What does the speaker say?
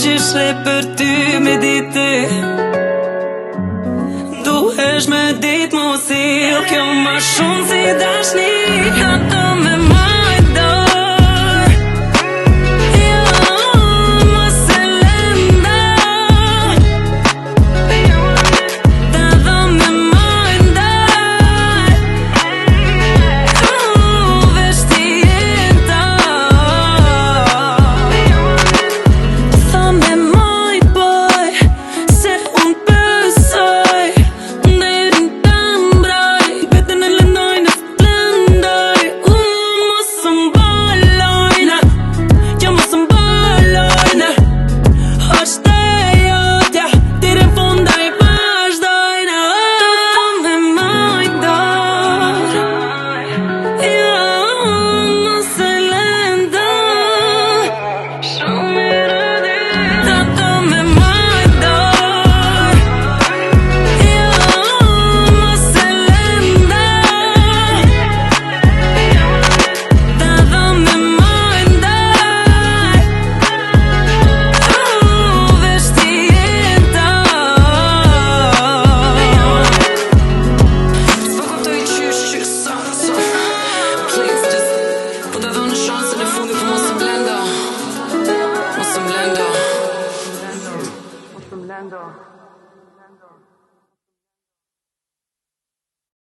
që shre për ty me ditë Duhesh me ditë mu si O kjo ma shumë si dashni